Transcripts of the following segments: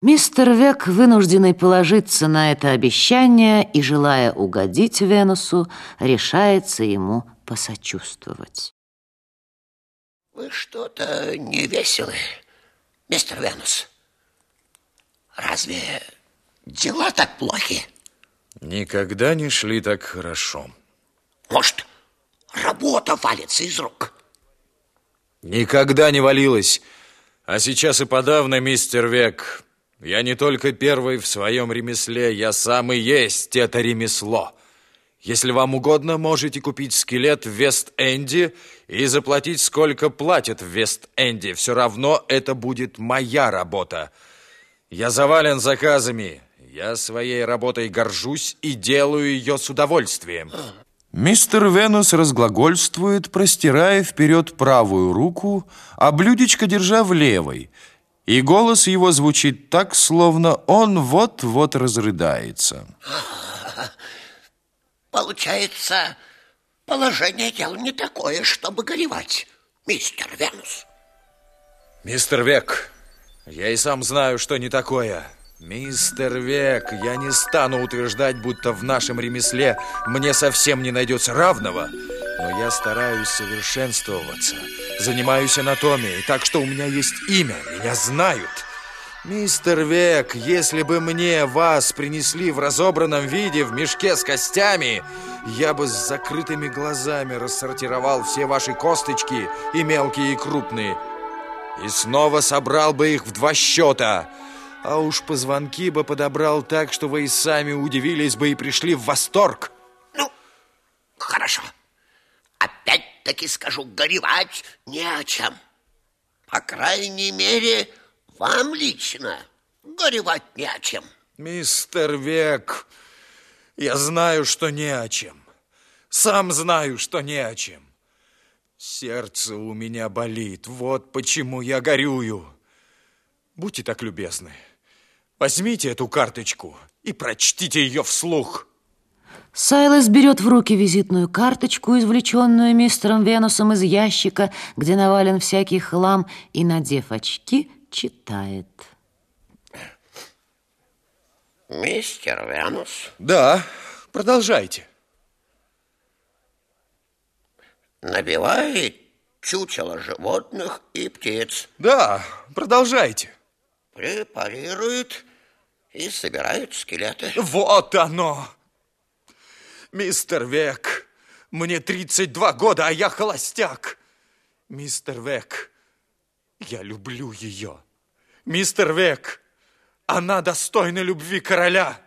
Мистер Век, вынужденный положиться на это обещание и, желая угодить Венусу, решается ему посочувствовать. Вы что-то не веселы, мистер Венус. Разве дела так плохи? Никогда не шли так хорошо. Может, работа валится из рук? Никогда не валилась. А сейчас и подавно, мистер Век. Я не только первый в своем ремесле, я сам и есть это ремесло. Если вам угодно, можете купить скелет в Вест-Энди и заплатить, сколько платят в Вест-Энди. Все равно это будет моя работа. Я завален заказами. Я своей работой горжусь и делаю ее с удовольствием. Мистер Венус разглагольствует, простирая вперед правую руку, а блюдечко держа в левой – и голос его звучит так, словно он вот-вот разрыдается. Получается, положение дел не такое, чтобы горевать, мистер Венус. Мистер Век, я и сам знаю, что не такое. Мистер Век, я не стану утверждать, будто в нашем ремесле мне совсем не найдется равного, но я стараюсь совершенствоваться. Занимаюсь анатомией, так что у меня есть имя, меня знают. Мистер Век, если бы мне вас принесли в разобранном виде в мешке с костями, я бы с закрытыми глазами рассортировал все ваши косточки, и мелкие, и крупные, и снова собрал бы их в два счета. А уж позвонки бы подобрал так, что вы и сами удивились бы и пришли в восторг. Ну, хорошо таки скажу, горевать не о чем. По крайней мере, вам лично горевать не о чем. Мистер Век, я знаю, что не о чем. Сам знаю, что не о чем. Сердце у меня болит, вот почему я горюю. Будьте так любезны, возьмите эту карточку и прочтите ее вслух. Сайлас берет в руки визитную карточку, извлеченную мистером Венусом из ящика, где навален всякий хлам, и, надев очки, читает. Мистер Венус? Да, продолжайте. Набивает чучело животных и птиц. Да, продолжайте. Препарирует и собирает скелеты. Вот оно! Мистер Век, мне 32 года, а я холостяк. Мистер Век, я люблю ее. Мистер Век, она достойна любви короля.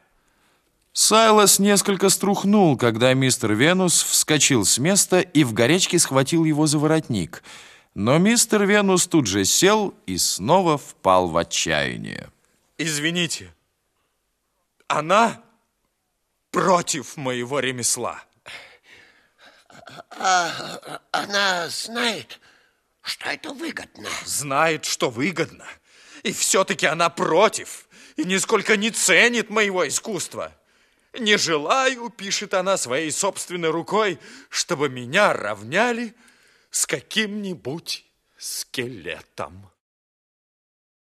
Сайлос несколько струхнул, когда мистер Венус вскочил с места и в горячке схватил его за воротник. Но мистер Венус тут же сел и снова впал в отчаяние. Извините, она против моего ремесла. А, она знает, что это выгодно. Знает, что выгодно. И все-таки она против и нисколько не ценит моего искусства. Не желаю, пишет она своей собственной рукой, чтобы меня равняли с каким-нибудь скелетом.